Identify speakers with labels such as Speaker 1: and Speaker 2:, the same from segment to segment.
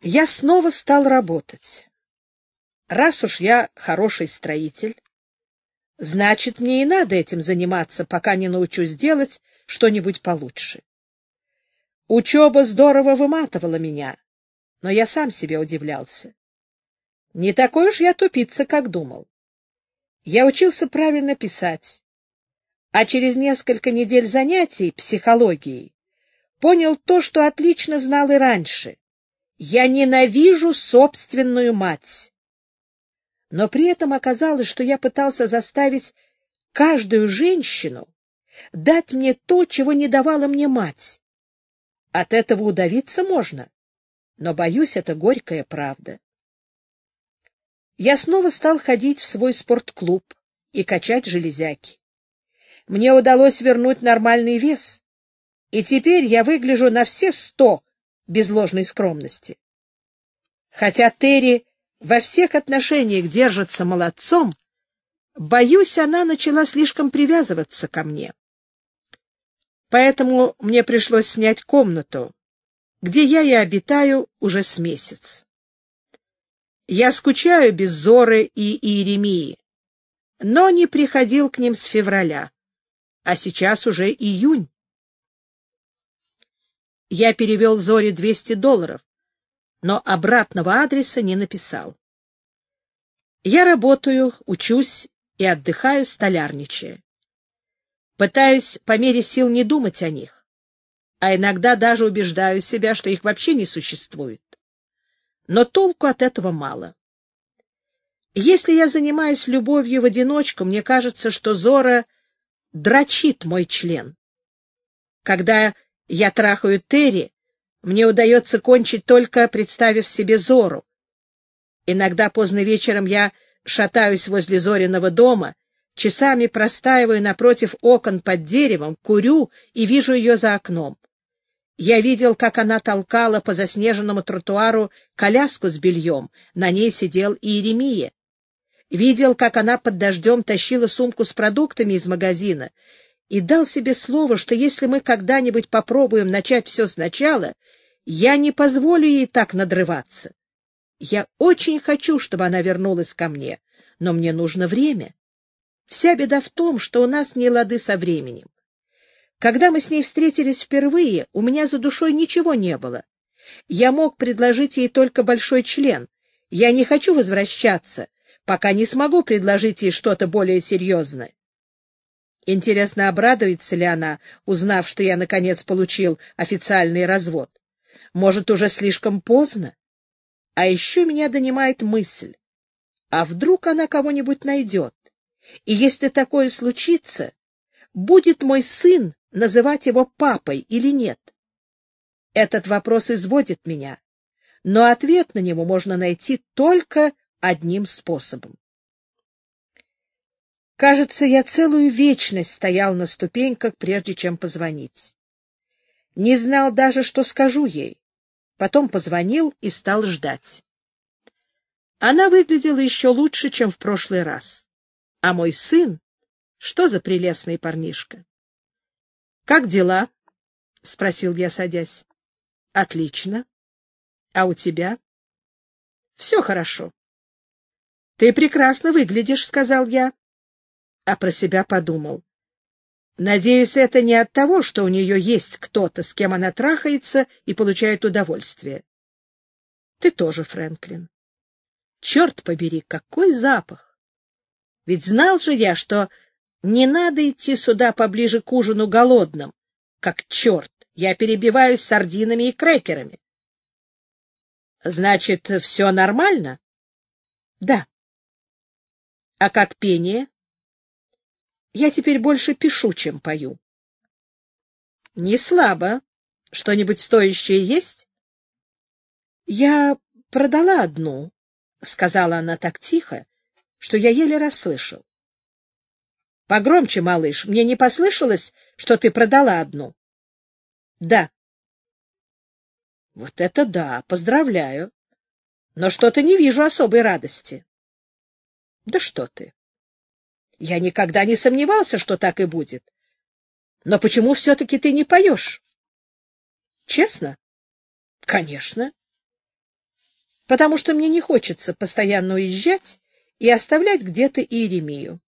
Speaker 1: Я снова стал работать. Раз уж я хороший строитель, значит, мне и надо этим заниматься, пока не научусь делать что-нибудь получше. Учеба здорово выматывала меня, но я сам себе удивлялся. Не такой уж я тупица, как думал. Я учился правильно писать, а через несколько недель занятий психологией понял то, что отлично знал и раньше. Я ненавижу собственную мать. Но при этом оказалось, что я пытался заставить каждую женщину дать мне то, чего не давала мне мать. От этого удавиться можно, но, боюсь, это горькая правда. Я снова стал ходить в свой спортклуб и качать железяки. Мне удалось вернуть нормальный вес, и теперь я выгляжу на все сто без ложной скромности. Хотя Терри во всех отношениях держится молодцом, боюсь, она начала слишком привязываться ко мне. Поэтому мне пришлось снять комнату, где я и обитаю уже с месяц. Я скучаю без Зоры и Иеремии, но не приходил к ним с февраля, а сейчас уже июнь. Я перевел Зоре 200 долларов, но обратного адреса не написал. Я работаю, учусь и отдыхаю, столярничая. Пытаюсь по мере сил не думать о них, а иногда даже убеждаю себя, что их вообще не существует. Но толку от этого мало. Если я занимаюсь любовью в одиночку, мне кажется, что Зора дрочит мой член. Когда я трахаю Терри, мне удается кончить только представив себе Зору. Иногда поздно вечером я шатаюсь возле Зориного дома Часами простаиваю напротив окон под деревом, курю и вижу ее за окном. Я видел, как она толкала по заснеженному тротуару коляску с бельем. На ней сидел Иеремия. Видел, как она под дождем тащила сумку с продуктами из магазина. И дал себе слово, что если мы когда-нибудь попробуем начать все сначала, я не позволю ей так надрываться. Я очень хочу, чтобы она вернулась ко мне, но мне нужно время. Вся беда в том, что у нас не лады со временем. Когда мы с ней встретились впервые, у меня за душой ничего не было. Я мог предложить ей только большой член. Я не хочу возвращаться, пока не смогу предложить ей что-то более серьезное. Интересно, обрадуется ли она, узнав, что я, наконец, получил официальный развод? Может, уже слишком поздно? А еще меня донимает мысль. А вдруг она кого-нибудь найдет? И если такое случится, будет мой сын называть его папой или нет? Этот вопрос изводит меня, но ответ на него можно найти только одним способом. Кажется, я целую вечность стоял на ступеньках, прежде чем позвонить. Не знал даже, что скажу ей. Потом позвонил и стал ждать. Она выглядела еще лучше, чем в прошлый раз. А мой сын? Что за прелестный парнишка? — Как дела? — спросил я, садясь. — Отлично. — А у тебя? — Все хорошо. — Ты прекрасно выглядишь, — сказал я. А про себя подумал. Надеюсь, это не от того, что у нее есть кто-то, с кем она трахается и получает удовольствие. Ты тоже, Фрэнклин. Черт побери, какой запах! Ведь знал же я, что не надо идти сюда поближе к ужину голодным, как черт. Я перебиваюсь сардинами и крекерами. Значит, все нормально? Да. А как пение? Я теперь больше пишу, чем пою. Не слабо. Что-нибудь стоящее есть? Я продала одну, — сказала она так тихо, что я еле расслышал. — Погромче, малыш, мне не послышалось, что ты продала одну? — Да. — Вот это да, поздравляю. Но что-то не вижу особой радости. — Да что ты. Я никогда не сомневался, что так и будет. Но почему все-таки ты не поешь? — Честно? — Конечно. потому что мне не хочется постоянно уезжать и оставлять где-то Иеремию.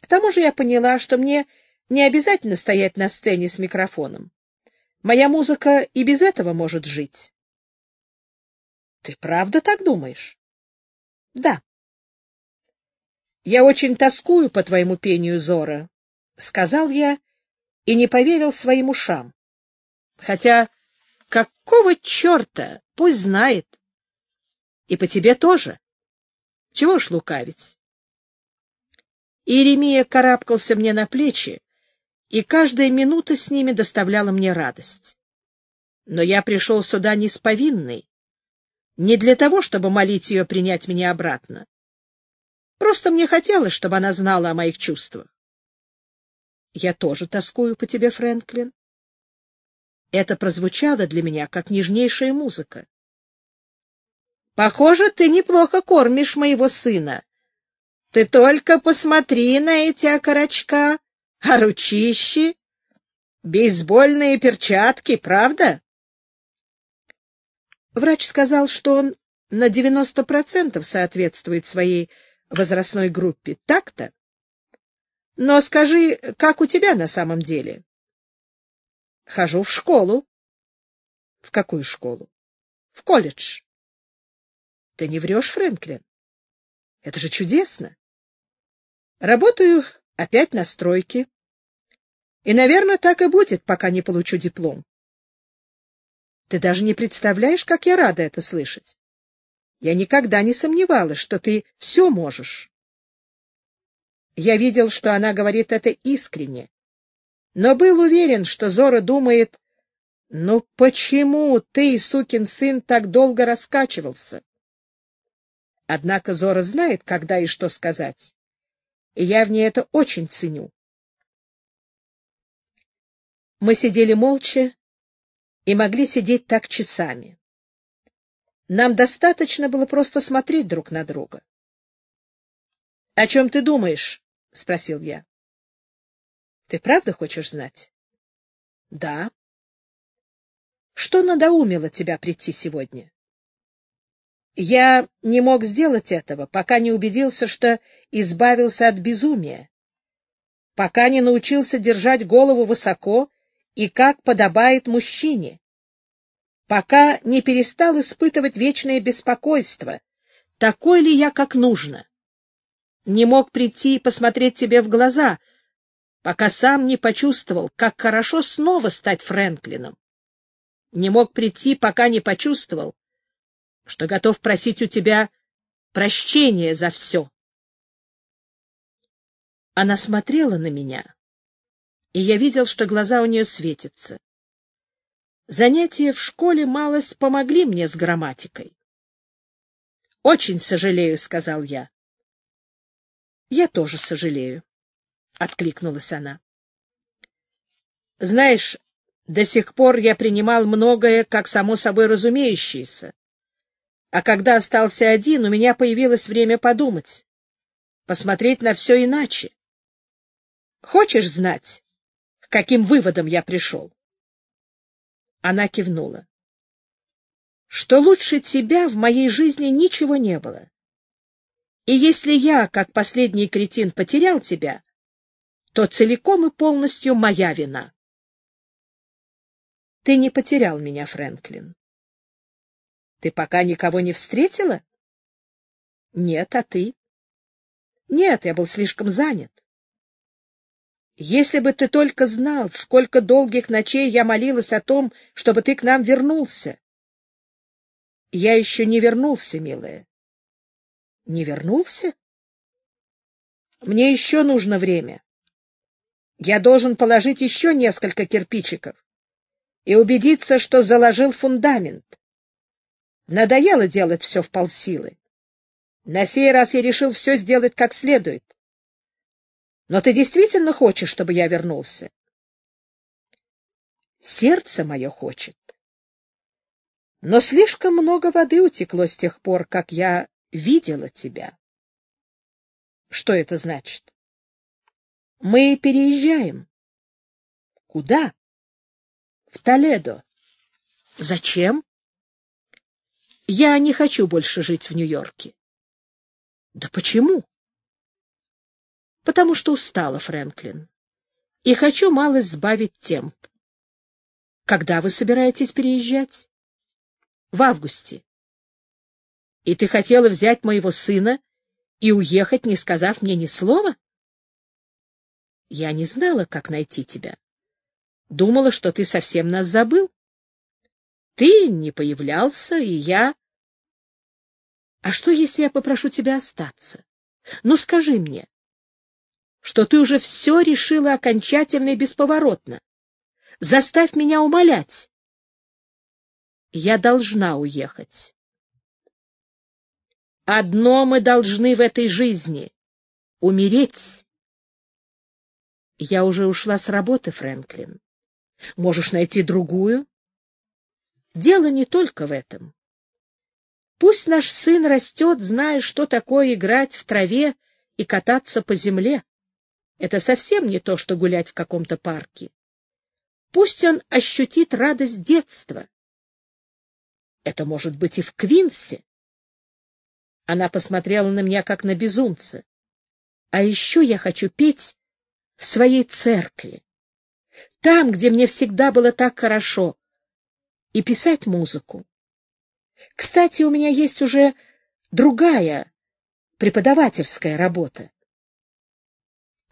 Speaker 1: К тому же я поняла, что мне не обязательно стоять на сцене с микрофоном. Моя музыка и без этого может жить. — Ты правда так думаешь? — Да. — Я очень тоскую по твоему пению, Зора, — сказал я и не поверил своим ушам. Хотя какого черта, пусть знает. И по тебе тоже. Чего ж лукавить? Иеремия карабкался мне на плечи, и каждая минута с ними доставляла мне радость. Но я пришел сюда не с повинной, не для того, чтобы молить ее принять меня обратно. Просто мне хотелось, чтобы она знала о моих чувствах. Я тоже тоскую по тебе, Фрэнклин. Это прозвучало для меня как нежнейшая музыка. Похоже, ты неплохо кормишь моего сына. Ты только посмотри на эти окорочка, а ручищи, бейсбольные перчатки, правда? Врач сказал, что он на 90% соответствует своей возрастной группе. Так-то? Но скажи, как у тебя на самом деле? Хожу в школу. В какую школу? В колледж. Ты не врешь, Фрэнклин? Это же чудесно. Работаю опять на стройке. И, наверное, так и будет, пока не получу диплом. Ты даже не представляешь, как я рада это слышать. Я никогда не сомневалась, что ты все можешь. Я видел, что она говорит это искренне, но был уверен, что Зора думает, «Ну почему ты, сукин сын, так долго раскачивался?» Однако Зора знает, когда и что сказать, и я в ней это очень ценю. Мы сидели молча и могли сидеть так часами. Нам достаточно было просто смотреть друг на друга. — О чем ты думаешь? — спросил я. — Ты правда хочешь знать? — Да. — Что надоумило тебя прийти сегодня? Я не мог сделать этого, пока не убедился, что избавился от безумия, пока не научился держать голову высоко и как подобает мужчине, пока не перестал испытывать вечное беспокойство, такой ли я, как нужно не мог прийти и посмотреть тебе в глаза, пока сам не почувствовал, как хорошо снова стать Фрэнклином. Не мог прийти, пока не почувствовал, что готов просить у тебя прощения за все. Она смотрела на меня, и я видел, что глаза у нее светятся. Занятия в школе малость помогли мне с грамматикой. — Очень сожалею, — сказал я. Я тоже сожалею, — откликнулась она. Знаешь, до сих пор я принимал многое как само собой разумеющееся. А когда остался один, у меня появилось время подумать, посмотреть на все иначе. Хочешь знать, к каким выводам я пришел? Она кивнула. Что лучше тебя в моей жизни ничего не было. И если я, как последний кретин, потерял тебя, то целиком и полностью моя вина. Ты не потерял меня, Фрэнклин. Ты пока никого не встретила? Нет, а ты? Нет, я был слишком занят. Если бы ты только знал, сколько долгих ночей я молилась о том, чтобы ты к нам вернулся. Я еще не вернулся, милая. Не вернулся? Мне еще нужно время. Я должен положить еще несколько кирпичиков и убедиться, что заложил фундамент. Надоело делать все в полсилы. На сей раз я решил все сделать как следует. Но ты действительно хочешь, чтобы я вернулся? Сердце мое хочет. Но слишком много воды утекло с тех пор, как я видела тебя. Что это значит? Мы переезжаем. Куда? В Толедо. Зачем? Я не хочу больше жить в Нью-Йорке. — Да почему? — Потому что устала, Фрэнклин, и хочу малость сбавить темп. — Когда вы собираетесь переезжать? — В августе. — И ты хотела взять моего сына и уехать, не сказав мне ни слова? — Я не знала, как найти тебя. Думала, что ты совсем нас забыл. Ты не появлялся, и я... А что, если я попрошу тебя остаться? Ну, скажи мне, что ты уже все решила окончательно и бесповоротно. Заставь меня умолять. Я должна уехать. Одно мы должны в этой жизни — умереть. Я уже ушла с работы, Фрэнклин. Можешь найти другую? Дело не только в этом. Пусть наш сын растет, зная, что такое играть в траве и кататься по земле. Это совсем не то, что гулять в каком-то парке. Пусть он ощутит радость детства. Это может быть и в Квинсе. Она посмотрела на меня, как на безумца. А еще я хочу петь в своей церкви там, где мне всегда было так хорошо, и писать музыку. Кстати, у меня есть уже другая преподавательская работа.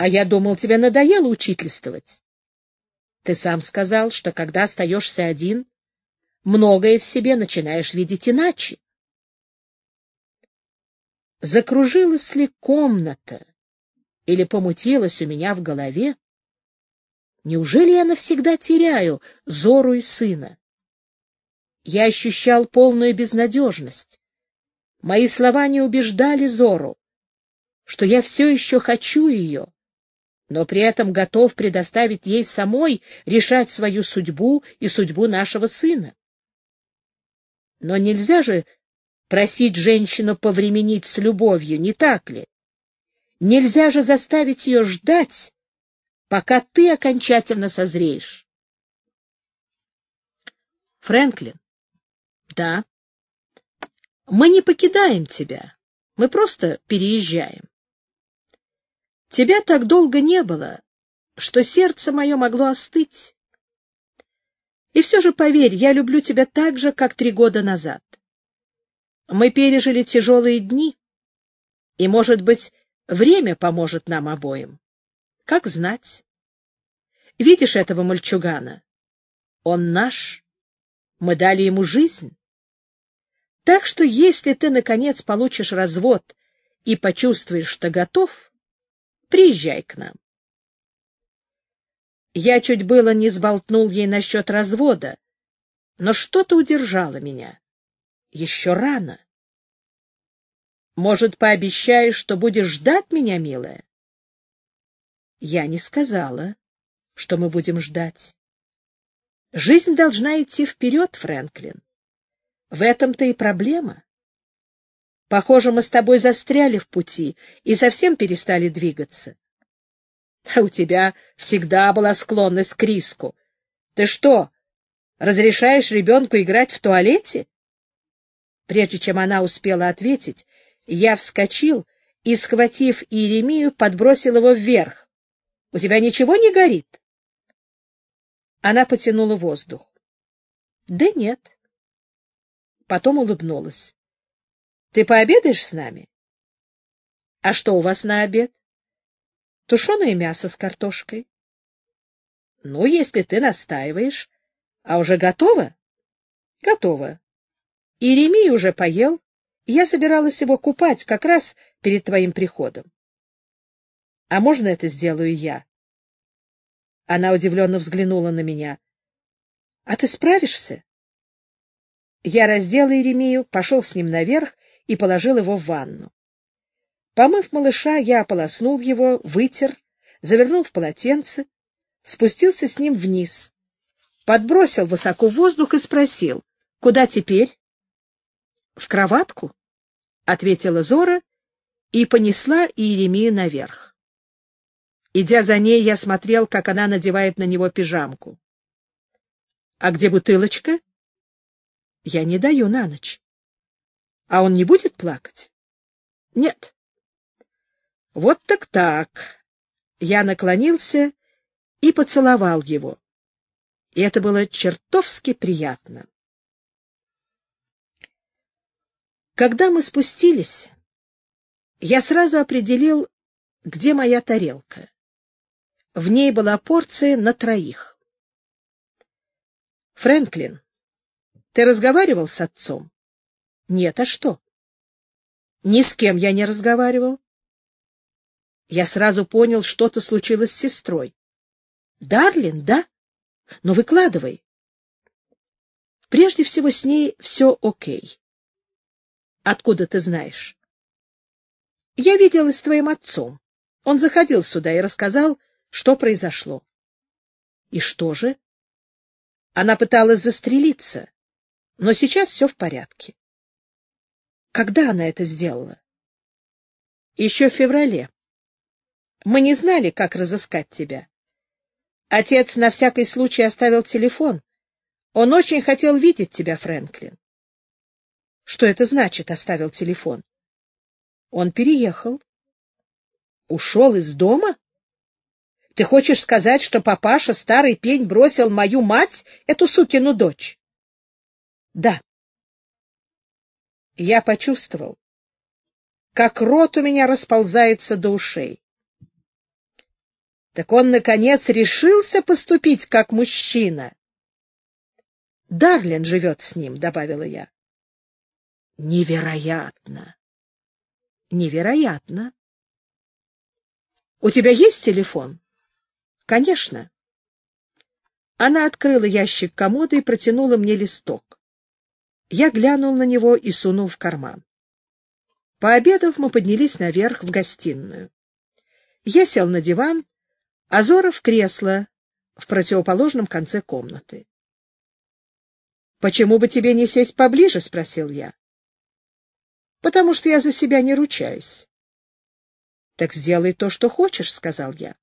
Speaker 1: А я думал, тебе надоело учительствовать. Ты сам сказал, что когда остаешься один, многое в себе начинаешь видеть иначе. Закружилась ли комната или помутилась у меня в голове? Неужели я навсегда теряю Зору и сына? Я ощущал полную безнадежность. Мои слова не убеждали Зору, что я все еще хочу ее, но при этом готов предоставить ей самой решать свою судьбу и судьбу нашего сына. Но нельзя же просить женщину повременить с любовью, не так ли? Нельзя же заставить ее ждать, пока ты окончательно созреешь. Фрэнклин, да, мы не покидаем тебя, мы просто переезжаем. Тебя так долго не было, что сердце мое могло остыть. И все же, поверь, я люблю тебя так же, как три года назад. Мы пережили тяжелые дни, и, может быть, время поможет нам обоим. Как знать? Видишь этого мальчугана? Он наш. Мы дали ему жизнь. Так что если ты, наконец, получишь развод и почувствуешь, что готов, приезжай к нам. Я чуть было не сболтнул ей насчет развода, но что-то удержало меня. Еще рано. Может, пообещаешь, что будешь ждать меня, милая? Я не сказала, что мы будем ждать. Жизнь должна идти вперед, Фрэнклин. В этом-то и проблема. Похоже, мы с тобой застряли в пути и совсем перестали двигаться. А у тебя всегда была склонность к риску. Ты что, разрешаешь ребенку играть в туалете? Прежде чем она успела ответить, я вскочил и, схватив Иеремию, подбросил его вверх. У тебя ничего не горит? Она потянула воздух. Да нет. Потом улыбнулась. Ты пообедаешь с нами? А что у вас на обед? Тушеное мясо с картошкой. Ну, если ты настаиваешь. А уже готово? Готово. Иеремий уже поел. Я собиралась его купать как раз перед твоим приходом. А можно это сделаю я? Она удивленно взглянула на меня. — А ты справишься? Я раздел Иеремию, пошел с ним наверх и положил его в ванну. Помыв малыша, я ополоснул его, вытер, завернул в полотенце, спустился с ним вниз, подбросил высоко воздух и спросил, куда теперь? — В кроватку, — ответила Зора и понесла Иеремию наверх. Идя за ней, я смотрел, как она надевает на него пижамку. — А где бутылочка? — Я не даю на ночь. А он не будет плакать? Нет. Вот так так. Я наклонился и поцеловал его. И это было чертовски приятно. Когда мы спустились, я сразу определил, где моя тарелка. В ней была порция на троих. Фрэнклин, ты разговаривал с отцом? Нет, а что? Ни с кем я не разговаривал. Я сразу понял, что-то случилось с сестрой. Дарлин, да? Но выкладывай. Прежде всего, с ней все окей. Откуда ты знаешь? Я виделась с твоим отцом. Он заходил сюда и рассказал, что произошло. И что же? Она пыталась застрелиться, но сейчас все в порядке. Когда она это сделала? Еще в феврале. Мы не знали, как разыскать тебя. Отец на всякий случай оставил телефон. Он очень хотел видеть тебя, Фрэнклин. Что это значит, оставил телефон? Он переехал. Ушел из дома? Ты хочешь сказать, что папаша, старый пень, бросил мою мать, эту сукину дочь? Да. Я почувствовал, как рот у меня расползается до ушей. Так он, наконец, решился поступить как мужчина. Дарлин живет с ним, — добавила я. Невероятно! Невероятно! У тебя есть телефон? Конечно. Она открыла ящик комода и протянула мне листок. Я глянул на него и сунул в карман. Пообедав, мы поднялись наверх в гостиную. Я сел на диван, а Зора в кресло в противоположном конце комнаты. — Почему бы тебе не сесть поближе? — спросил я потому что я за себя не ручаюсь. — Так сделай то, что хочешь, — сказал я.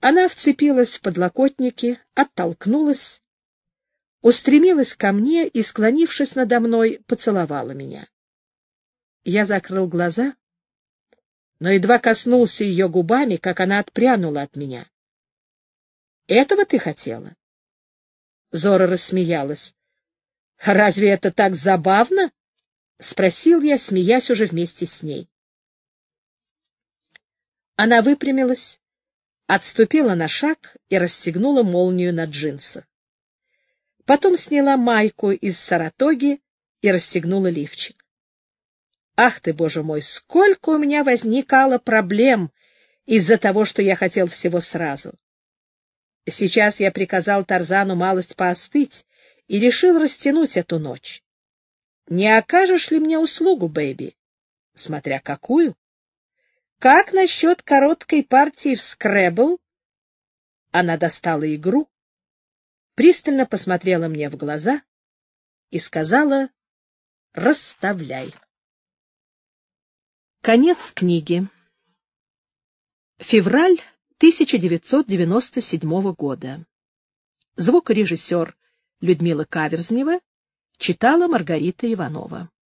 Speaker 1: Она вцепилась в подлокотники, оттолкнулась, устремилась ко мне и, склонившись надо мной, поцеловала меня. Я закрыл глаза, но едва коснулся ее губами, как она отпрянула от меня. — Этого ты хотела? Зора рассмеялась. «Разве это так забавно?» — спросил я, смеясь уже вместе с ней. Она выпрямилась, отступила на шаг и расстегнула молнию на джинсах. Потом сняла майку из саратоги и расстегнула лифчик. Ах ты, боже мой, сколько у меня возникало проблем из-за того, что я хотел всего сразу. Сейчас я приказал Тарзану малость поостыть, и решил растянуть эту ночь. Не окажешь ли мне услугу, бэйби? Смотря какую. Как насчет короткой партии в скребл? Она достала игру, пристально посмотрела мне в глаза и сказала «Расставляй». Конец книги. Февраль 1997 года. Звукорежиссер Людмила Каверзнева читала Маргарита Иванова.